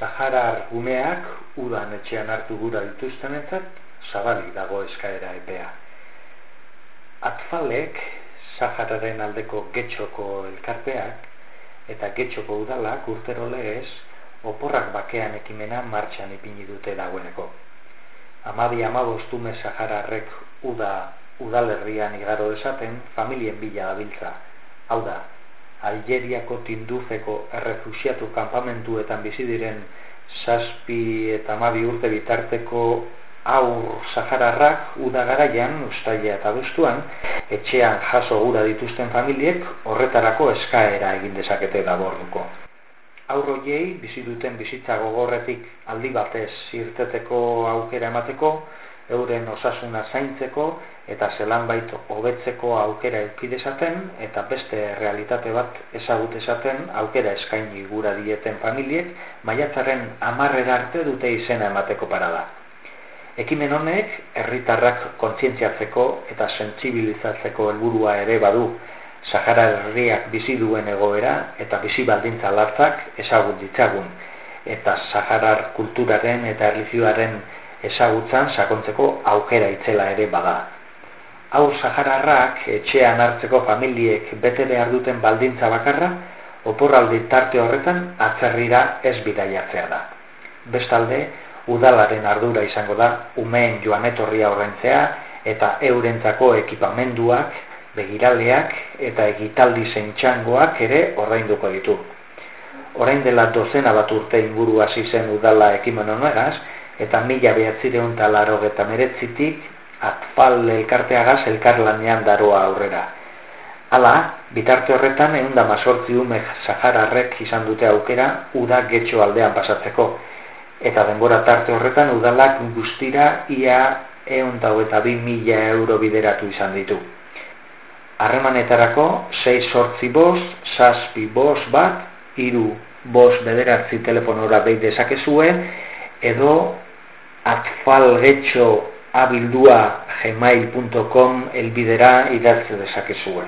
Saharar gumeak udan etxean hartu gura dituztenentzat zabali dago eskaera epea. Atfalek Sahararen aldeko getxoko elkarteak eta getxoko udalak urtero lehez oporrak bakean ekimena martxan ipini dute dagoeneko. Amabi amabostume Sahararrek uda udalerrian igaro esaten familien bila dabiltza. Hau da, Algeriako tindufeko errefusiatu kanpamentuetan bizi diren zazpi eta mabi urte bitarteko aur sahararrak udagaraian, ustaia eta bestuan, etxean jaso gura dituzten familiek horretarako eskaera egin dezakete da borduko. Aurroiei bizi duten bizitza gogorretik aldi batez irteteko aukera emateko, euren osasuna zaintzeko eta zelan bait hobetzeko aukera eukidezaten eta beste realitate bat ezagut esaten aukera eskaini gura dieten familiek maiatzaren amarrera arte dute izena emateko parada. Ekimen honek herritarrak kontzientziatzeko eta sentsibilizatzeko helburua ere badu Sahara herriak bizi duen egoera eta bizi baldintza lartzak ezagut ditzagun eta Saharar kulturaren eta erlijioaren ezagutzan sakontzeko aukera itzela ere bada. Hau Sahararrak etxean hartzeko familiek bete behar duten baldintza bakarra, oporraldi tarte horretan atzerrira ez bidaiatzea da. Bestalde, udalaren ardura izango da umeen joan etorria horrentzea eta eurentzako ekipamenduak, begiraleak eta egitaldi zeintxangoak ere ordainduko ditu. Orain dela dozena bat urte inguru hasi zen udala ekimen honegaz, eta mila behatzireun talaro eta meretzitik atfal elkarteagaz elkarlanean daroa aurrera. Hala, bitarte horretan egun da mazortzi ume Sahararrek izan dute aukera uda getxo aldean pasatzeko. Eta denbora tarte horretan udalak guztira ia egun eta bi mila euro bideratu izan ditu. Harremanetarako, 6 sortzi bost, saspi bost bat, iru bost bederatzi telefonora behi dezakezue, edo atfalgetxo abildua gmail.com elbidera idatze dezakezue.